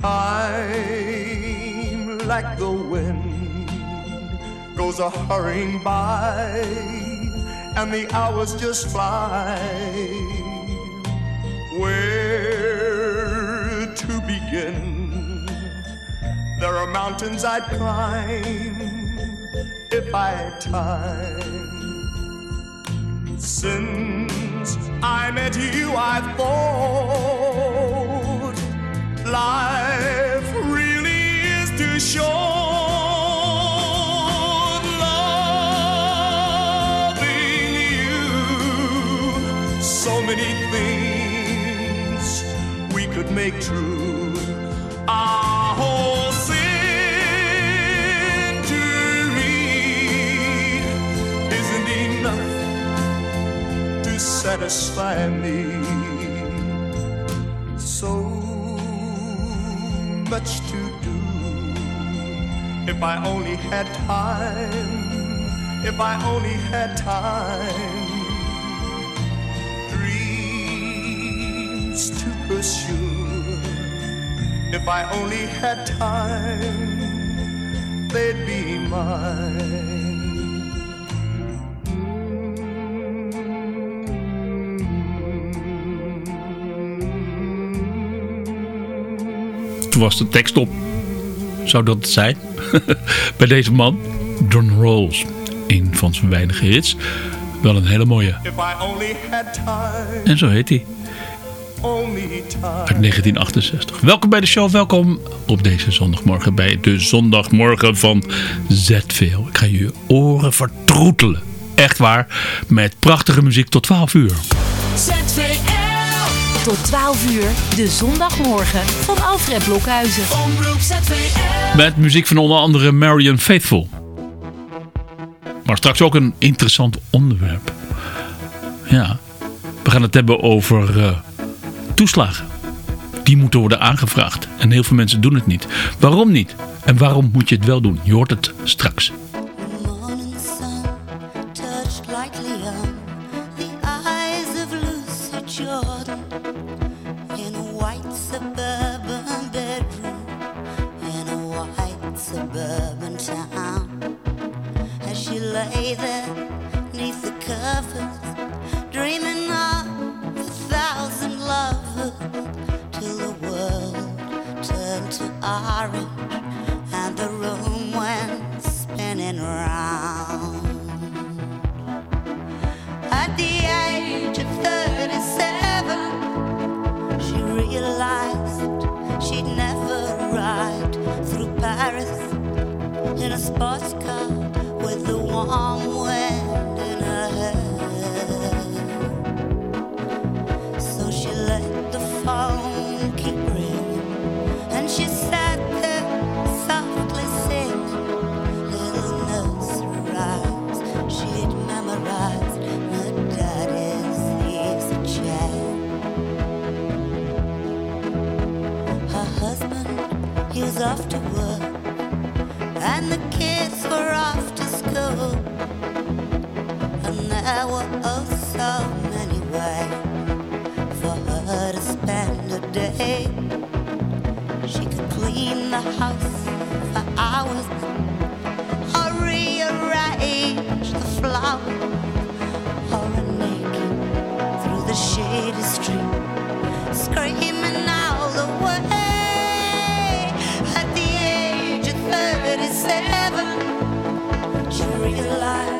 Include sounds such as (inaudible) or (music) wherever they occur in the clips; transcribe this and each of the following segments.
Time like the wind goes a hurrying by, and the hours just fly. Where to begin? There are mountains I'd climb if I had time. Since I met you, I've thought life really is too short. Loving you, so many things we could make true. Our whole century isn't enough to satisfy me. If I only had time, if I only had time, dreams to pursue. If I only had time, they'd be mine. Was de tekst op. Zou dat het zijn? (laughs) Bij deze man, John Rolls. Een van zijn weinige hits. Wel een hele mooie. En zo heet hij. Uit 1968. Welkom bij de show. Welkom op deze zondagmorgen bij de zondagmorgen van ZVL. Ik ga je oren vertroetelen. Echt waar. Met prachtige muziek tot 12 uur. ZVL. Tot 12 uur, de zondagmorgen van Alfred Blokhuizen. Met muziek van onder andere Marion Faithful. Maar straks ook een interessant onderwerp. Ja, we gaan het hebben over eh, toeslagen. Die moeten worden aangevraagd. En heel veel mensen doen het niet. Waarom niet? En waarom moet je het wel doen? Je hoort het straks. Orange and the room went spinning round. At the age of 37, she realized she'd never ride through Paris in a sports car with the warm wind power of so many ways for her to spend a day. She could clean the house for hours, or rearrange the flowers, or run through the shady street, screaming. Seven, she realized.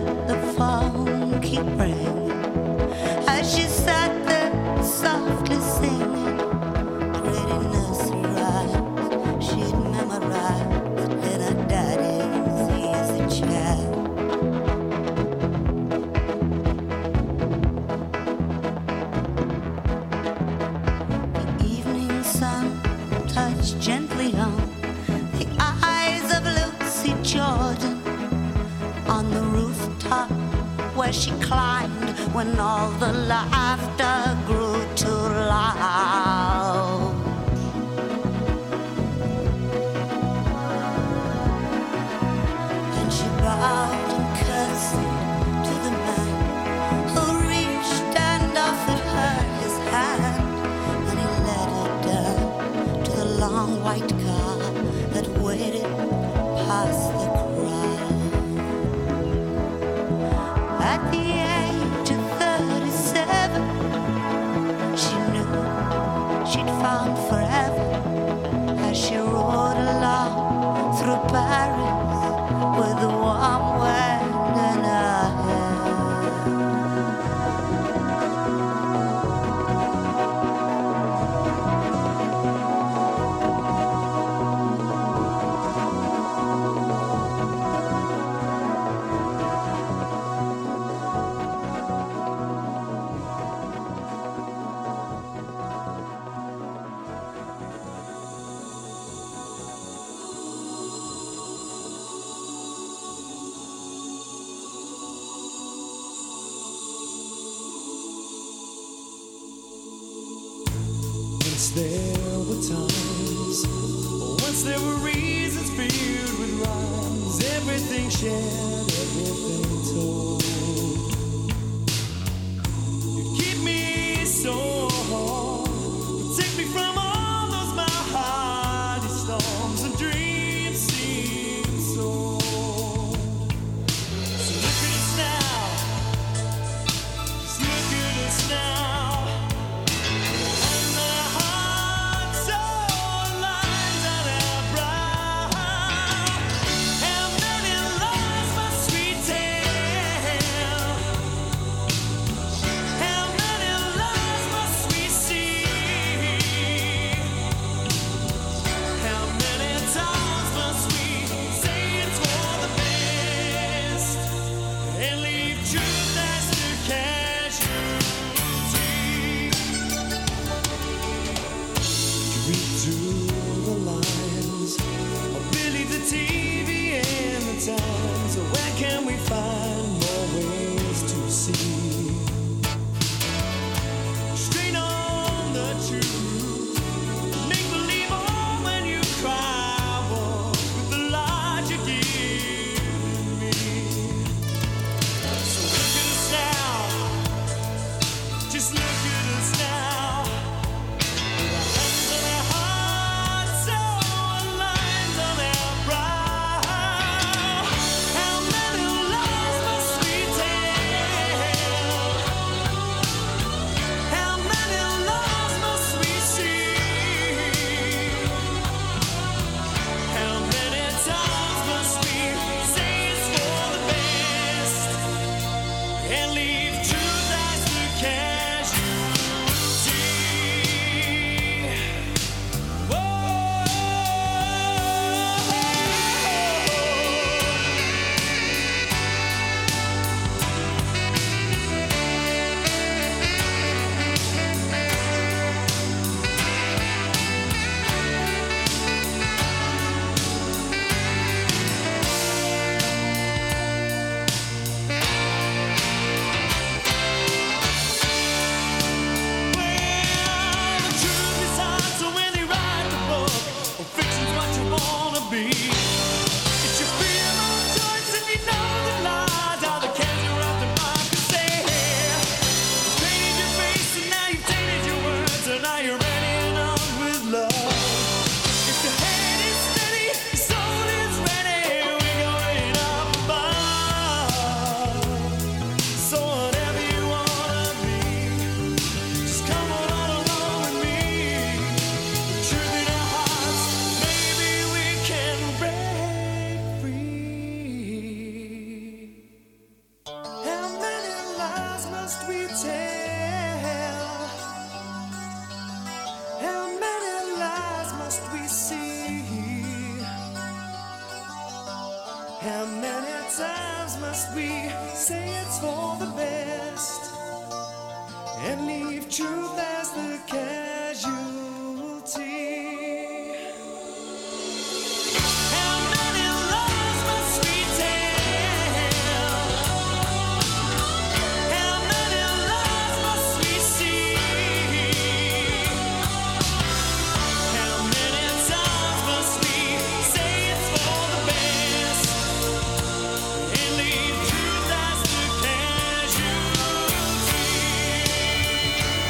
she climbed when all the laughter grew too loud.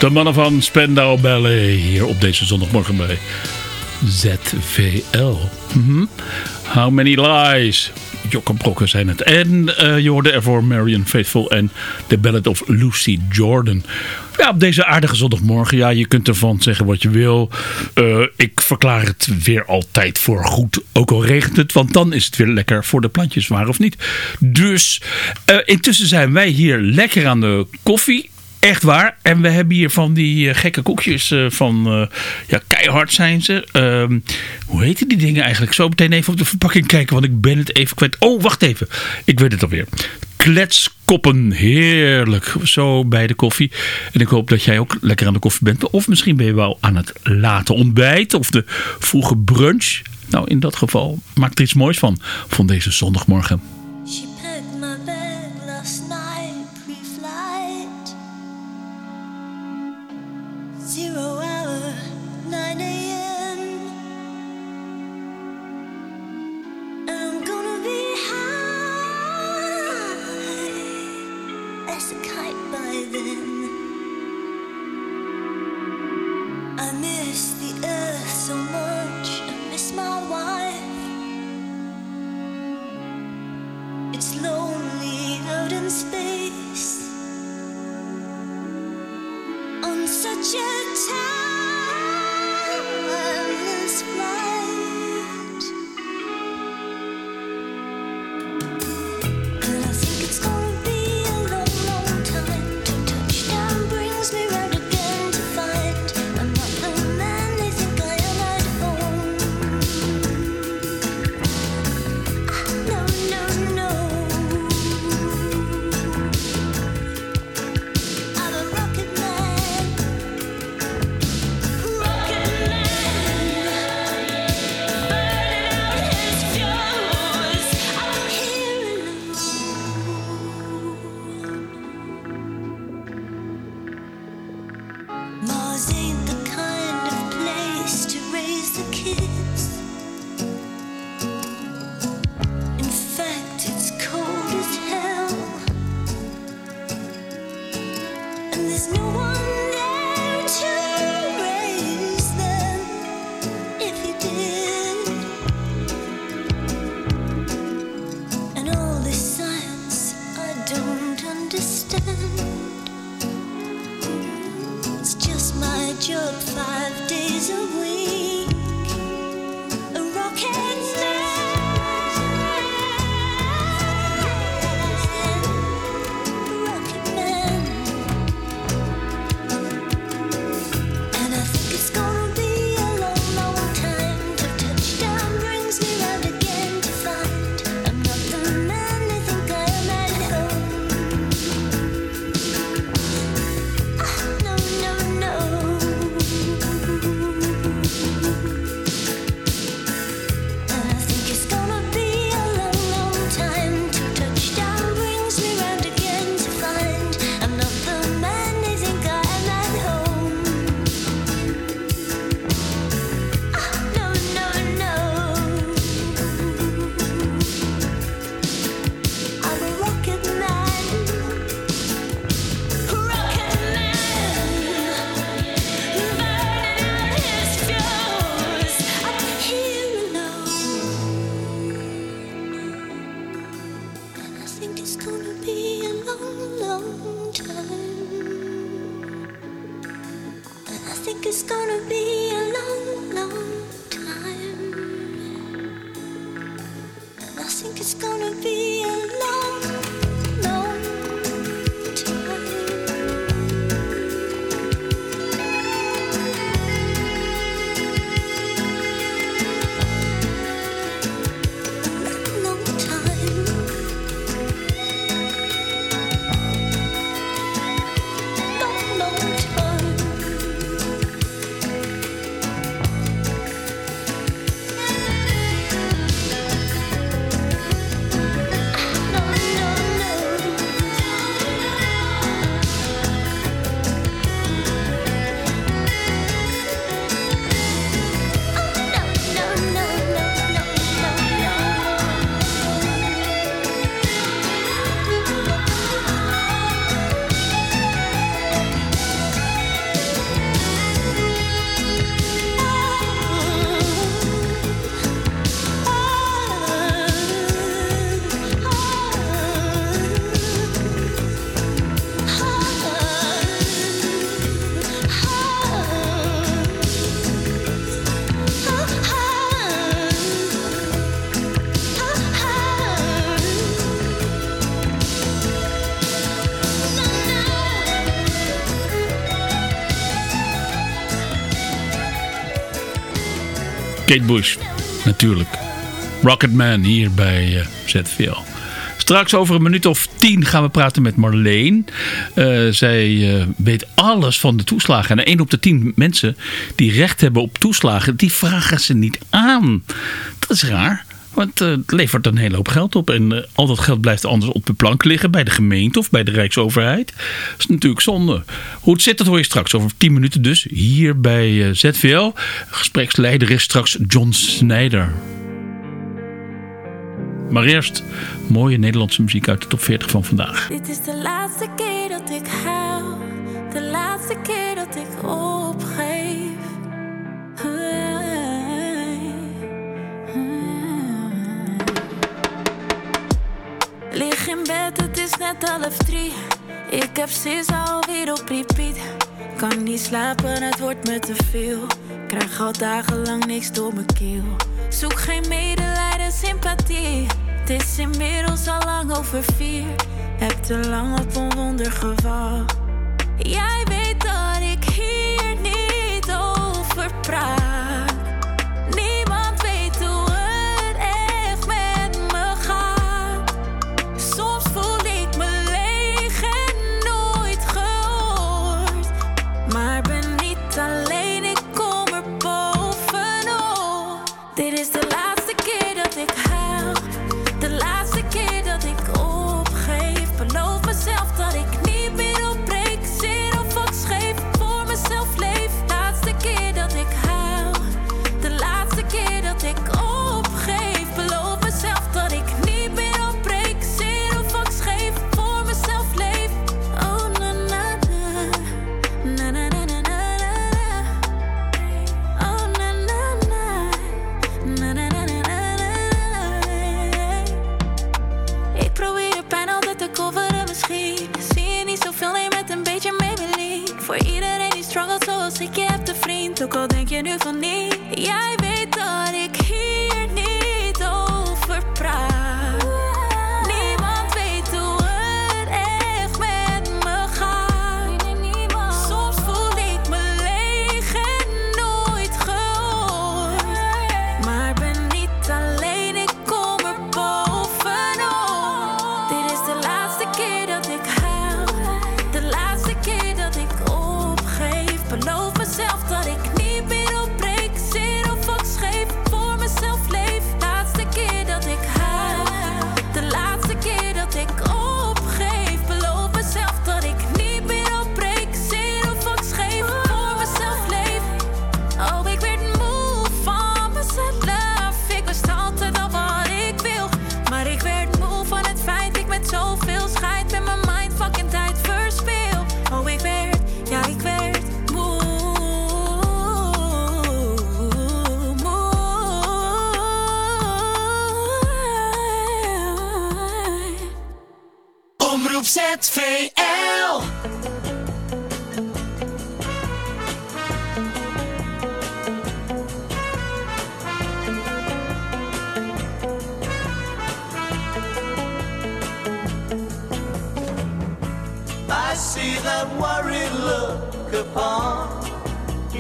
De mannen van Spendau Ballet hier op deze zondagmorgen bij ZVL. Mhm. How Many Lies? Jokke Brokken zijn het. En eh, je hoorde ervoor Marion Faithful en The Ballad of Lucy Jordan. Ja, op deze aardige zondagmorgen. Ja, je kunt ervan zeggen wat je wil. Eh, ik verklaar het weer altijd voor goed. Ook al regent het, want dan is het weer lekker voor de plantjes, waar of niet. Dus eh, intussen zijn wij hier lekker aan de koffie. Echt waar. En we hebben hier van die eh, gekke koekjes eh, van... eh, ja, keihard zijn ze. Ehm, hoe heten die dingen eigenlijk? Zo meteen even op de verpakking kijken, want ik ben het even kwijt. Oh, wacht even. Ik weet het alweer. Kletskoppen. Heerlijk. Zo bij de koffie. En ik hoop dat jij ook lekker aan de koffie bent. Of misschien ben je wel aan het late ontbijt. Of de vroege brunch. Nou, in dat geval maak er iets moois van. Van deze zondagmorgen. Kate Bush, natuurlijk. Rocketman hier bij uh, ZVL. Straks over een minuut of tien gaan we praten met Marleen. Uh, zij uh, weet alles van de toeslagen. En één op de tien mensen die recht hebben op toeslagen, die vragen ze niet aan. Dat is raar. Want uh, het levert een hele hoop geld op. En uh, al dat geld blijft anders op de plank liggen. Bij de gemeente of bij de Rijksoverheid. Dat is natuurlijk zonde. Hoe het zit, dat hoor je straks. Over 10 minuten dus. Hier bij uh, ZVL. Gespreksleider is straks John Snyder. Maar eerst mooie Nederlandse muziek uit de top 40 van vandaag. Dit is de laatste keer dat ik huil. De laatste keer dat ik opgeef. Lig in bed, het is net half drie. Ik heb sis alweer op repeat. Kan niet slapen, het wordt me te veel. Krijg al dagenlang niks door mijn keel. Zoek geen medelijden, sympathie. Het is inmiddels al lang over vier. Heb te lang op een wonder gewacht. Jij weet dat ik hier niet over praat.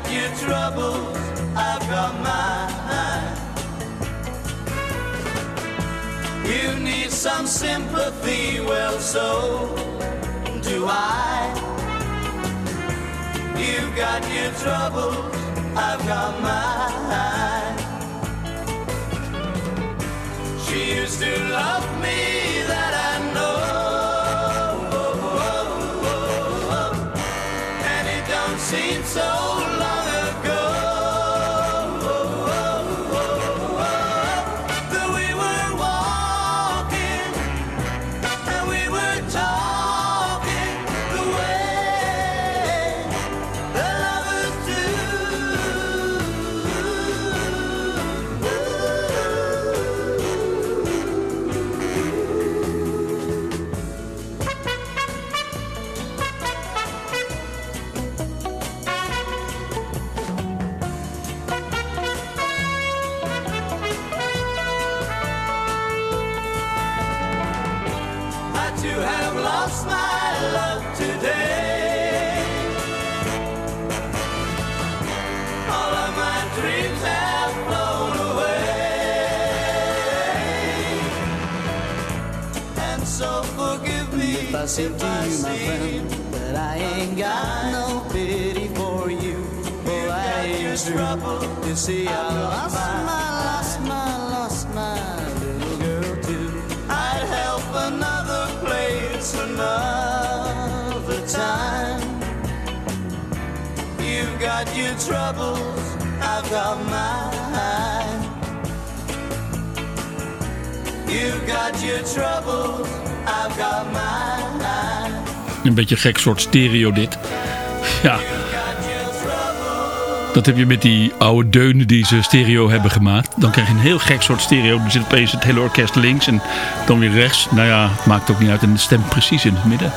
Got your troubles, I've got mine. You need some sympathy, well, so do I. You've got your troubles, I've got mine. She used to love me, to have lost my love today. All of my dreams have flown away. And so forgive me If I say to you, my friend, that I ain't got no pity for you, well, that ain't true. You see, I lost my, got your troubles, I've got mine. You've got your troubles, I've got mine. Een beetje gek soort stereo dit. Dat heb je met die oude deunen die ze stereo hebben gemaakt. Dan krijg je een heel gek soort stereo. Er zit opeens het hele orkest links en dan weer rechts. Nou ja, maakt ook niet uit. En de stem precies in het midden.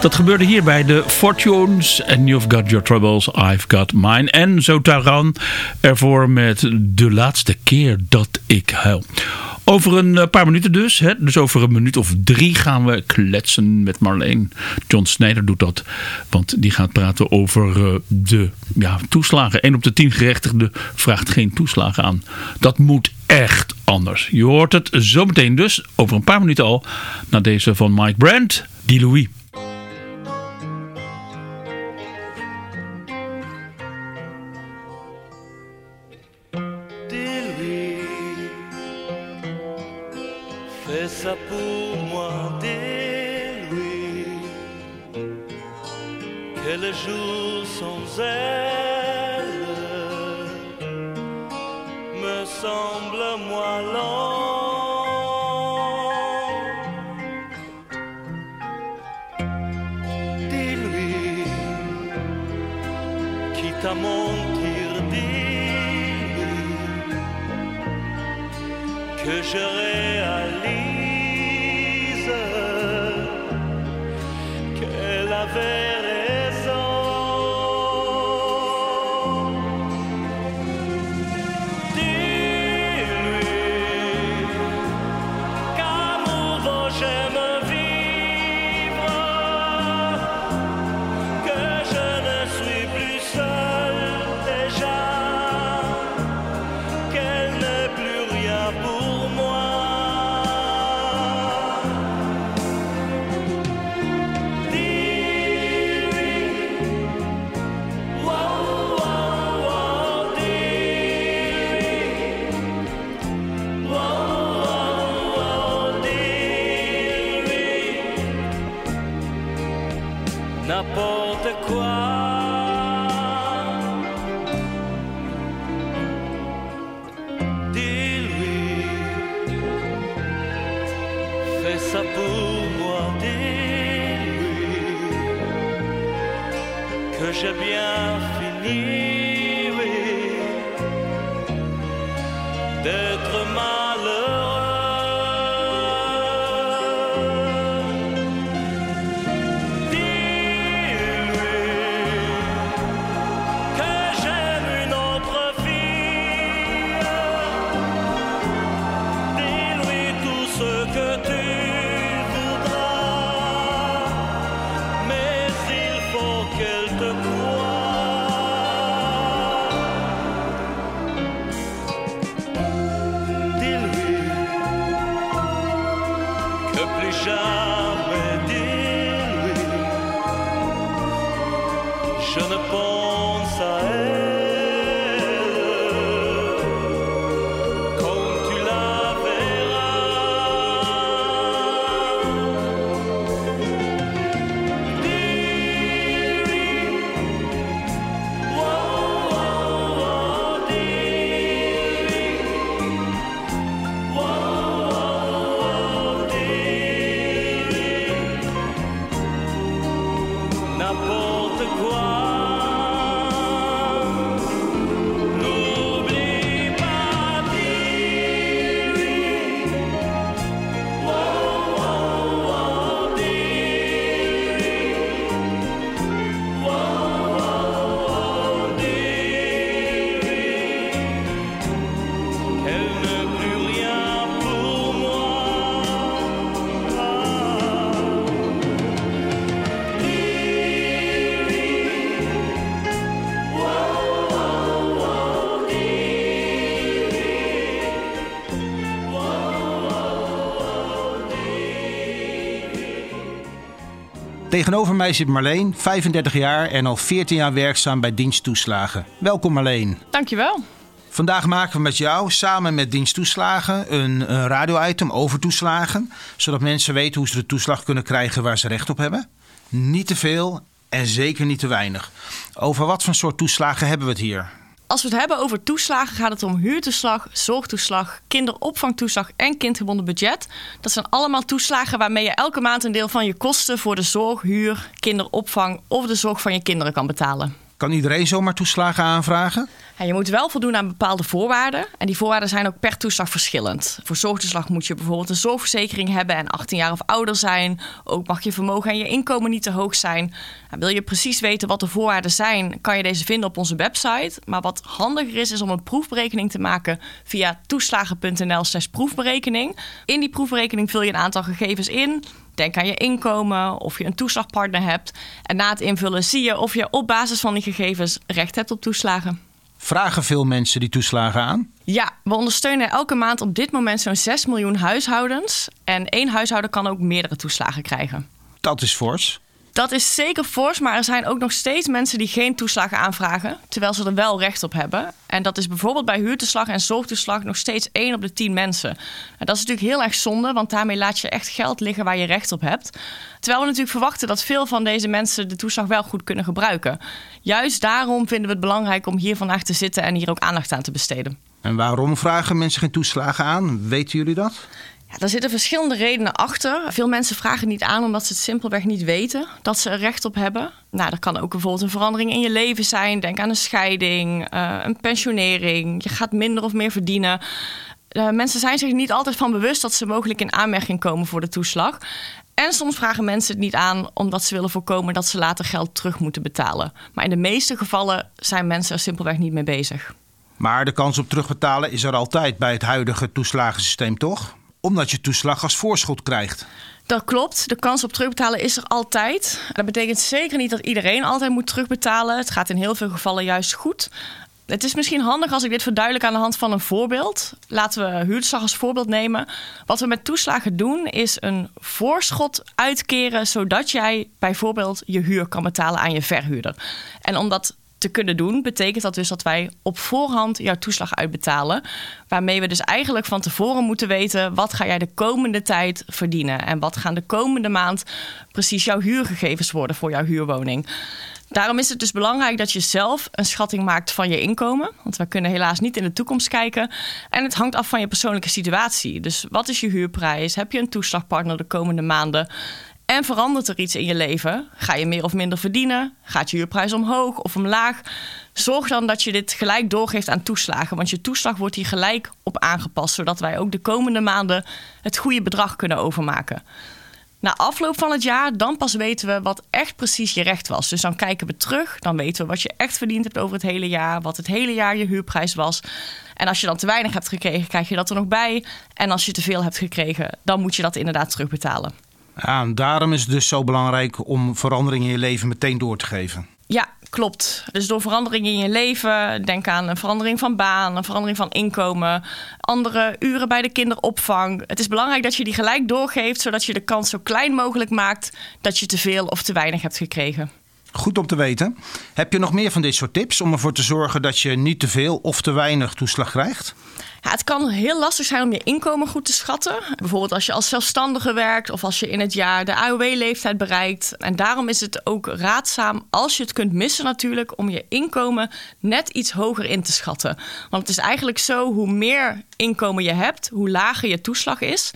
Dat gebeurde hier bij de Fortunes. And you've got your troubles, I've got mine. En zo Taran ervoor met de laatste keer dat ik huil. Over een eh, paar minuten dus, hè, dus over een minuut of drie gaan we kletsen met Marleen. John Snijder doet dat, want die gaat praten over eh, de ja, toeslagen. 1 op de 10 gerechtigden vraagt geen toeslagen aan. Dat moet echt anders. Je hoort het zometeen dus, over een paar minuten al, na deze van Mike Brandt, die Louis. loin des louis. Quel jour sans elle me semble Tegenover mij zit Marleen, 35 jaar en al 14 jaar werkzaam bij diensttoeslagen. Welkom Marleen. Dankjewel. Vandaag maken we met jou samen met diensttoeslagen een, een radio-item over toeslagen. Zodat mensen weten hoe ze de toeslag kunnen krijgen waar ze recht op hebben. Niet te veel en zeker niet te weinig. Over wat voor soort toeslagen hebben we het hier? Als we het hebben over toeslagen, gaat het om huurtoeslag, zorgtoeslag, kinderopvangtoeslag en kindgebonden budget. Dat zijn allemaal toeslagen waarmee je elke maand een deel van je kosten voor de zorg, huur, kinderopvang of de zorg van je kinderen kan betalen. Kan iedereen zomaar toeslagen aanvragen? Ja, je moet wel voldoen aan bepaalde voorwaarden. En die voorwaarden zijn ook per toeslag verschillend. Voor zorgtoeslag moet je bijvoorbeeld een zorgverzekering hebben en 18 jaar of ouder zijn. Ook mag je vermogen en je inkomen niet te hoog zijn. Nou, wil je precies weten wat de voorwaarden zijn, kan je deze vinden op onze website. Maar wat handiger is, is om een proefberekening te maken via toeslagen.nl/slash proefberekening. In die proefberekening vul je een aantal gegevens in. Denk aan je inkomen, of je een toeslagpartner hebt. En na het invullen zie je of je op basis van die gegevens recht hebt op toeslagen. Vragen veel mensen die toeslagen aan? Ja, we ondersteunen elke maand op dit moment zo'n 6 miljoen huishoudens. En één huishouden kan ook meerdere toeslagen krijgen. Dat is fors. Dat is zeker fors, maar er zijn ook nog steeds mensen die geen toeslagen aanvragen, terwijl ze er wel recht op hebben. En dat is bijvoorbeeld bij huurtoeslag en zorgtoeslag nog steeds 1 op de 10 mensen. En dat is natuurlijk heel erg zonde, want daarmee laat je echt geld liggen waar je recht op hebt. Terwijl we natuurlijk verwachten dat veel van deze mensen de toeslag wel goed kunnen gebruiken. Juist daarom vinden we het belangrijk om hier vandaag te zitten en hier ook aandacht aan te besteden. En waarom vragen mensen geen toeslagen aan? Weten jullie dat? Ja, daar zitten verschillende redenen achter. Veel mensen vragen niet aan omdat ze het simpelweg niet weten dat ze er recht op hebben. Nou, er kan ook bijvoorbeeld een verandering in je leven zijn. Denk aan een scheiding, uh, een pensionering. Je gaat minder of meer verdienen. Uh, mensen zijn zich niet altijd van bewust dat ze mogelijk in aanmerking komen voor de toeslag. En soms vragen mensen het niet aan omdat ze willen voorkomen dat ze later geld terug moeten betalen. Maar in de meeste gevallen zijn mensen er simpelweg niet mee bezig. Maar de kans op terugbetalen is er altijd bij het huidige toeslagensysteem, toch? Omdat je toeslag als voorschot krijgt. Dat klopt. De kans op terugbetalen is er altijd. Dat betekent zeker niet dat iedereen altijd moet terugbetalen. Het gaat in heel veel gevallen juist goed. Het is misschien handig als ik dit verduidelijk aan de hand van een voorbeeld. Laten we huurtoeslag als voorbeeld nemen. Wat we met toeslagen doen is een voorschot uitkeren zodat jij bijvoorbeeld je huur kan betalen aan je verhuurder. En omdat te kunnen doen, betekent dat dus dat wij op voorhand jouw toeslag uitbetalen. Waarmee we dus eigenlijk van tevoren moeten weten wat ga jij de komende tijd verdienen. En wat gaan de komende maand precies jouw huurgegevens worden voor jouw huurwoning. Daarom is het dus belangrijk dat je zelf een schatting maakt van je inkomen. Want we kunnen helaas niet in de toekomst kijken. En het hangt af van je persoonlijke situatie. Dus wat is je huurprijs? Heb je een toeslagpartner de komende maanden? En verandert er iets in je leven? Ga je meer of minder verdienen? Gaat je huurprijs omhoog of omlaag? Zorg dan dat je dit gelijk doorgeeft aan toeslagen. Want je toeslag wordt hier gelijk op aangepast. Zodat wij ook de komende maanden het goede bedrag kunnen overmaken. Na afloop van het jaar, dan pas weten we wat echt precies je recht was. Dus dan kijken we terug, dan weten we wat je echt verdiend hebt over het hele jaar, wat het hele jaar je huurprijs was. En als je dan te weinig hebt gekregen, krijg je dat er nog bij. En als je te veel hebt gekregen, dan moet je dat inderdaad terugbetalen. Ja, en daarom is het dus zo belangrijk om veranderingen in je leven meteen door te geven. Ja, klopt. Dus door veranderingen in je leven, denk aan een verandering van baan, een verandering van inkomen, andere uren bij de kinderopvang. Het is belangrijk dat je die gelijk doorgeeft, zodat je de kans zo klein mogelijk maakt dat je te veel of te weinig hebt gekregen. Goed om te weten. Heb je nog meer van dit soort tips om ervoor te zorgen dat je niet te veel of te weinig toeslag krijgt? Ja, het kan heel lastig zijn om je inkomen goed te schatten. Bijvoorbeeld als je als zelfstandige werkt of als je in het jaar de AOW-leeftijd bereikt. En daarom is het ook raadzaam, als je het kunt missen natuurlijk, om je inkomen net iets hoger in te schatten. Want het is eigenlijk zo, hoe meer inkomen je hebt, hoe lager je toeslag is.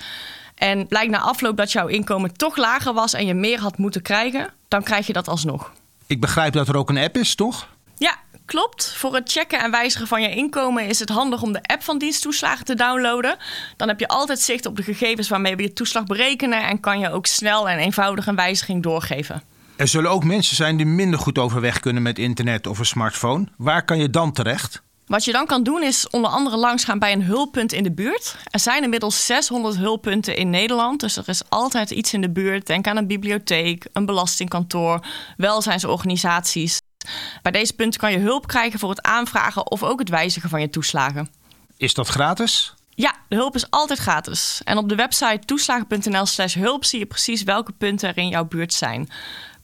En blijkt na afloop dat jouw inkomen toch lager was en je meer had moeten krijgen, dan krijg je dat alsnog. Ik begrijp dat er ook een app is, toch? Ja, klopt. Voor het checken en wijzigen van je inkomen is het handig om de app van diensttoeslagen te downloaden. Dan heb je altijd zicht op de gegevens waarmee we je toeslag berekenen en kan je ook snel en eenvoudig een wijziging doorgeven. Er zullen ook mensen zijn die minder goed overweg kunnen met internet of een smartphone. Waar kan je dan terecht? Wat je dan kan doen is onder andere langsgaan bij een hulppunt in de buurt. Er zijn inmiddels 600 hulppunten in Nederland, dus er is altijd iets in de buurt. Denk aan een bibliotheek, een belastingkantoor, welzijnsorganisaties. Bij deze punten kan je hulp krijgen voor het aanvragen of ook het wijzigen van je toeslagen. Is dat gratis? Ja, de hulp is altijd gratis. En op de website toeslagen.nl slash hulp zie je precies welke punten er in jouw buurt zijn.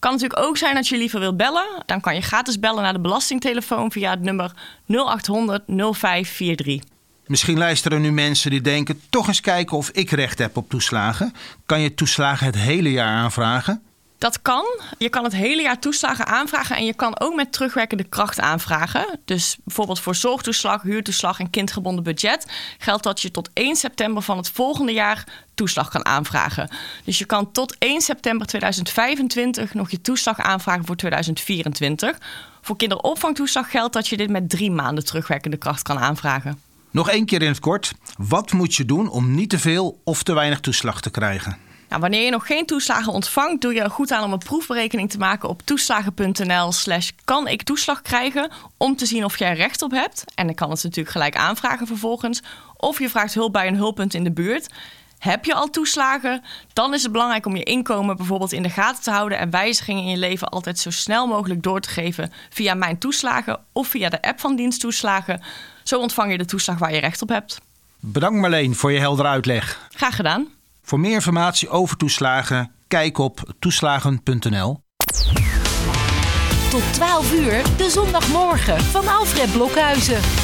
Kan natuurlijk ook zijn dat je liever wilt bellen. Dan kan je gratis bellen naar de belastingtelefoon via het nummer 0800 0543. Misschien luisteren nu mensen die denken: toch eens kijken of ik recht heb op toeslagen. Kan je toeslagen het hele jaar aanvragen? Dat kan. Je kan het hele jaar toeslagen aanvragen en je kan ook met terugwerkende kracht aanvragen. Dus bijvoorbeeld voor zorgtoeslag, huurtoeslag en kindgebonden budget geldt dat je tot 1 september van het volgende jaar toeslag kan aanvragen. Dus je kan tot 1 september 2025 nog je toeslag aanvragen voor 2024. Voor kinderopvangtoeslag geldt dat je dit met drie maanden terugwerkende kracht kan aanvragen. Nog één keer in het kort. Wat moet je doen om niet te veel of te weinig toeslag te krijgen? Nou, wanneer je nog geen toeslagen ontvangt, doe je er goed aan om een proefberekening te maken op toeslagen.nl slash kan ik toeslag krijgen om te zien of jij er recht op hebt. En dan kan het natuurlijk gelijk aanvragen vervolgens. Of je vraagt hulp bij een hulppunt in de buurt. Heb je al toeslagen? Dan is het belangrijk om je inkomen bijvoorbeeld in de gaten te houden en wijzigingen in je leven altijd zo snel mogelijk door te geven via Mijn Toeslagen of via de app van Diensttoeslagen. Zo ontvang je de toeslag waar je recht op hebt. Bedankt Marleen voor je heldere uitleg. Graag gedaan. Voor meer informatie over toeslagen, kijk op toeslagen.nl. Tot 12 uur, de zondagmorgen van Alfred Blokhuizen.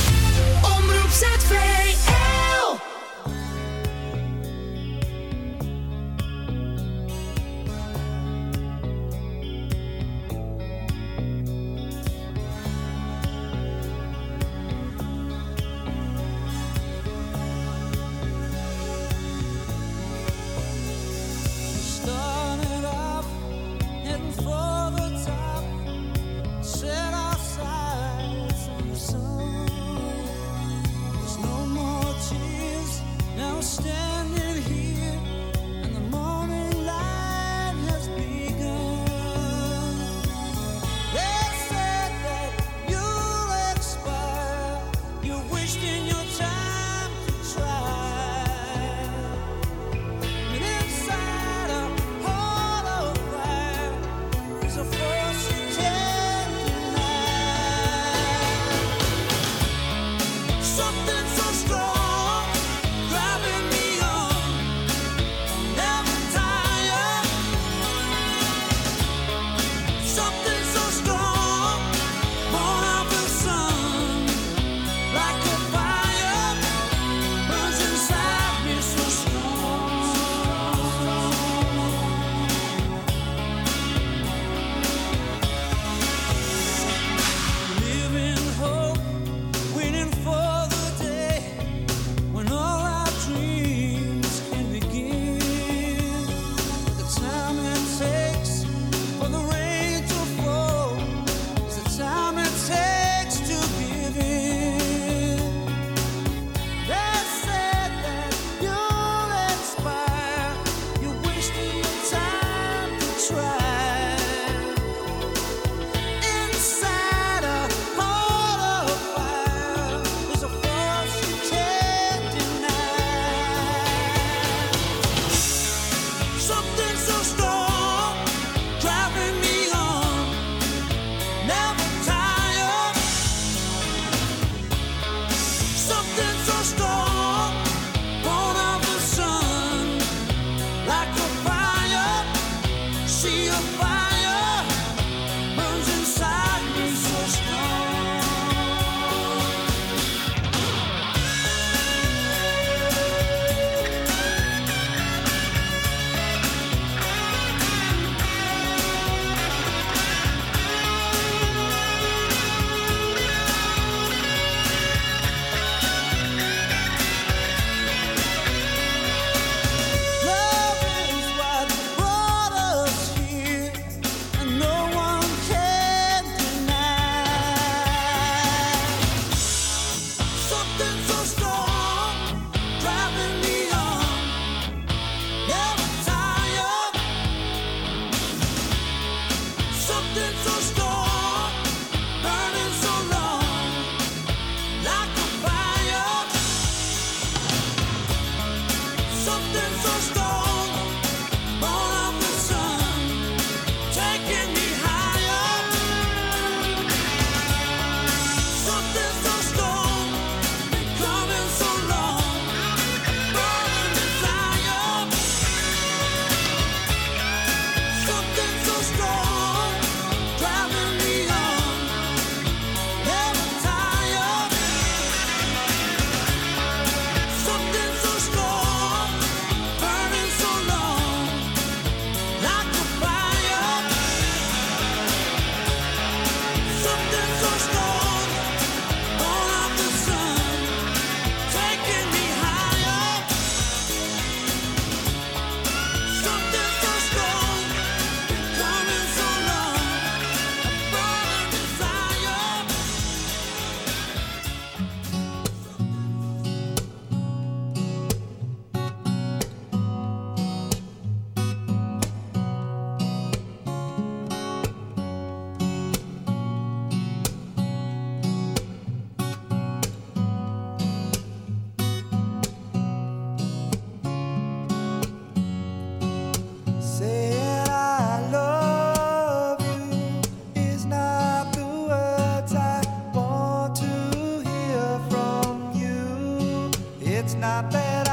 It's not that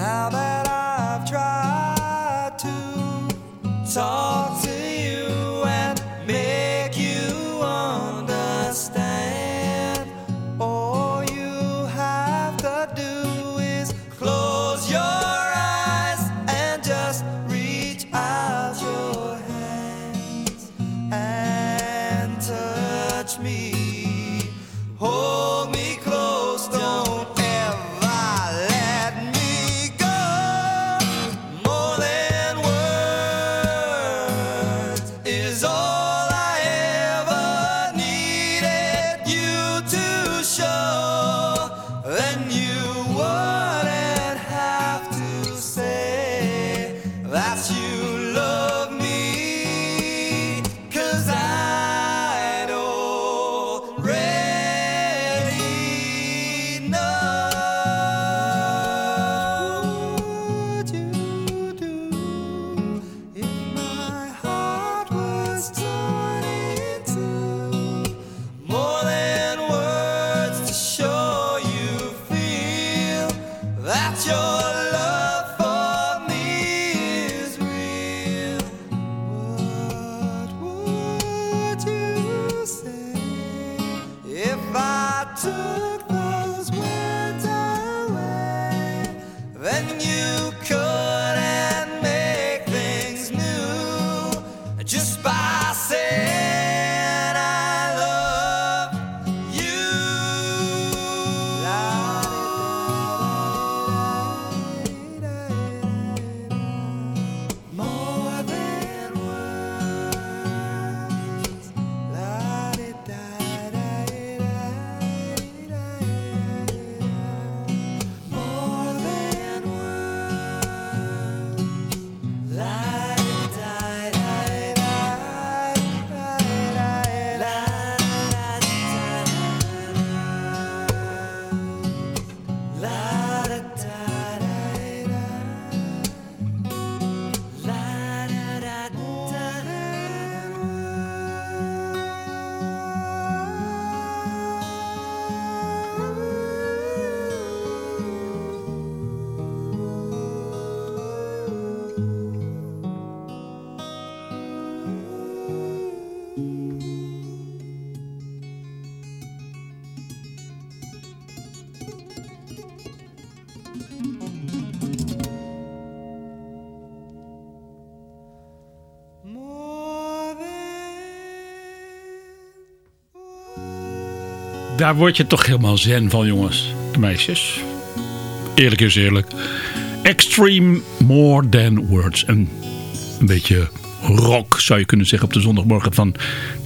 Now Daar word je toch helemaal zen van, jongens en meisjes. Eerlijk is eerlijk. Extreme more than words. En een beetje rock, zou je kunnen zeggen, op de zondagmorgen van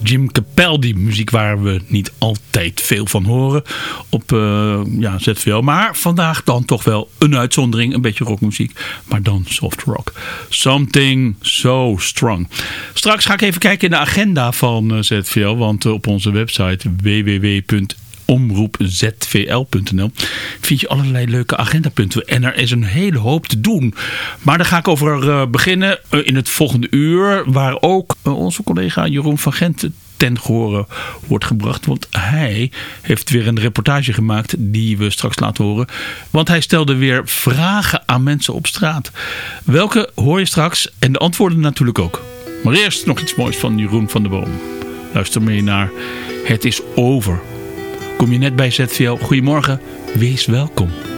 Jim Capaldi. Muziek waar we niet altijd veel van horen op uh, ja, ZVL. Maar vandaag dan toch wel een uitzondering. Een beetje rockmuziek, maar dan soft rock. Something so strong. Straks ga ik even kijken in de agenda van uh, ZVL. Want uh, op onze website www omroepzvl.nl vind je allerlei leuke agendapunten. En er is een hele hoop te doen. Maar daar ga ik over uh, beginnen uh, in het volgende uur. Waar ook uh, onze collega Jeroen van Gent ten gehore wordt gebracht. Want hij heeft weer een reportage gemaakt die we straks laten horen. Want hij stelde weer vragen aan mensen op straat. Welke hoor je straks en de antwoorden natuurlijk ook. Maar eerst nog iets moois van Jeroen van der Boom. Luister mee naar Het is over. Kom je net bij ZVL? Goedemorgen, wees welkom.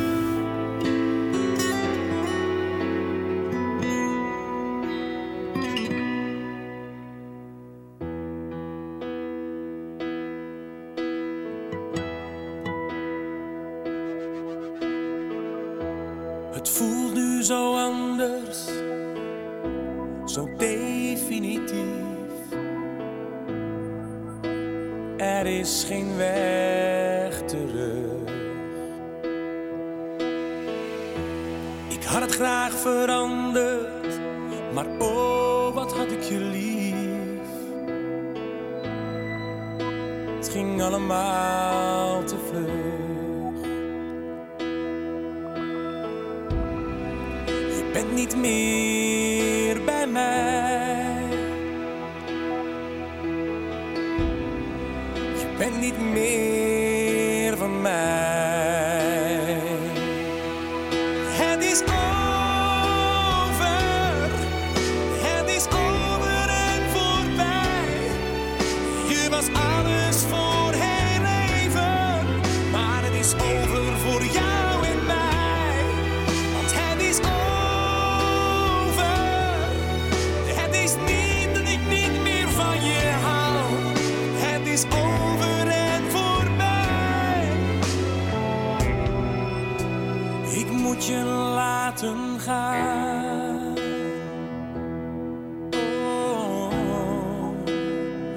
Oh,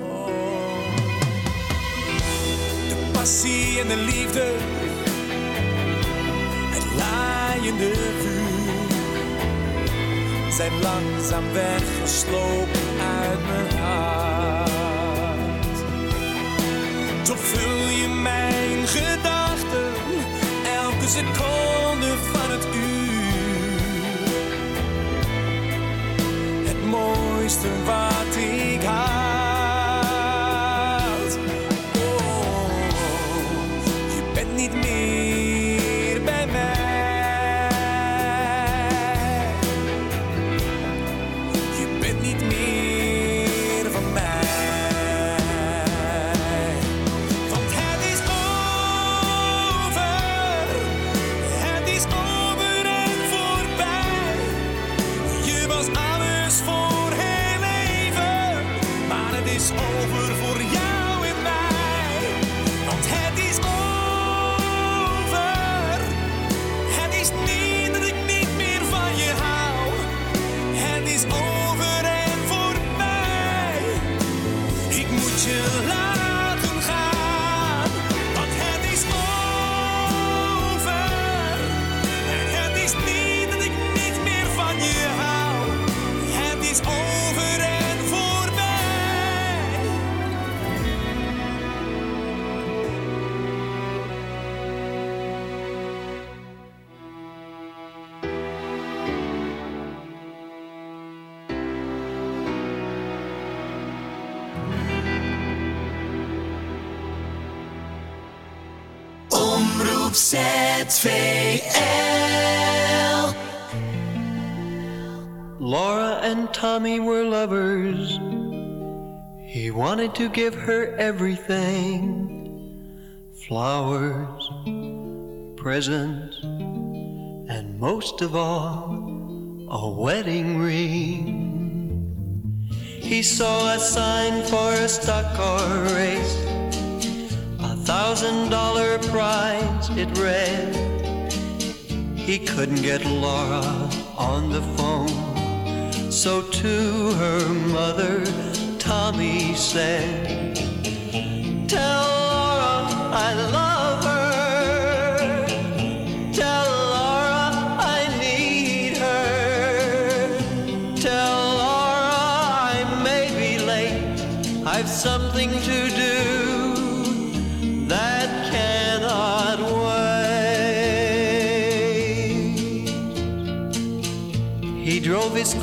oh. De passie en de liefde. Het laaiende vuur zijn langzaam weggeslopen uit mijn hart. Toch vul je mijn gedachten elke seconde van het uur. Mooiste wat ik had. Oh, je bent niet meer Omroep ZVL. Laura and Tommy were lovers. He wanted to give her everything flowers, presents, and most of all, a wedding ring. He saw a sign for a stock car race, thousand dollar prize, it read. He couldn't get Laura on the phone, So to her mother, Tommy said, Tell Laura I love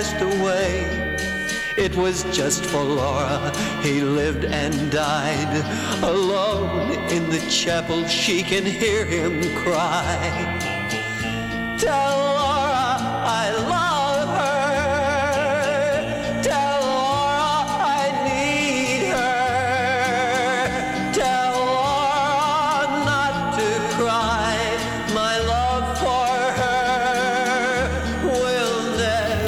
passed away. It was just for Laura he lived and died. Alone in the chapel, she can hear him cry. Tell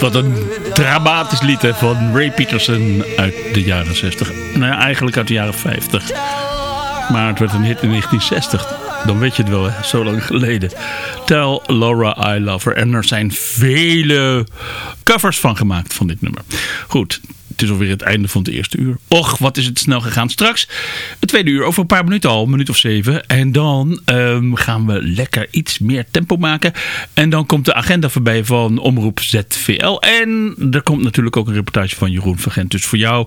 Wat een dramatisch lied hè, van Ray Peterson uit de jaren 60. Nou eigenlijk uit de jaren 50. Maar het werd een hit in 1960. Dan weet je het wel, zo lang geleden. Tell Laura I Love Her. En er zijn vele covers van gemaakt van dit nummer. Goed, het is alweer het einde van het eerste uur. Och, wat is het snel gegaan. Straks het tweede uur, over een paar minuten al, een minuut of zeven. En dan ehm, gaan we lekker iets meer tempo maken. En dan komt de agenda voorbij van Omroep ZVL. En er komt natuurlijk ook een reportage van Jeroen Vergent. Dus voor jou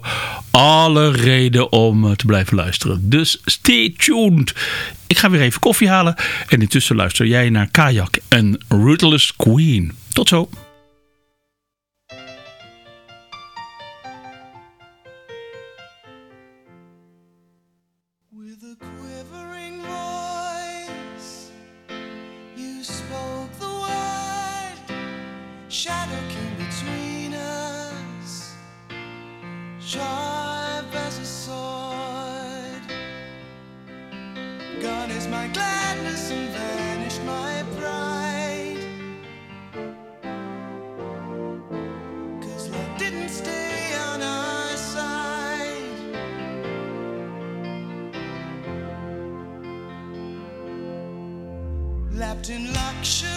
alle reden om eh, te blijven luisteren. Dus stay tuned. Ik ga weer even koffie halen. En intussen luister jij naar Kajak en Ruthless Queen. Tot zo. With a quivering voice, you spoke the word. Shadow came between us, In luxury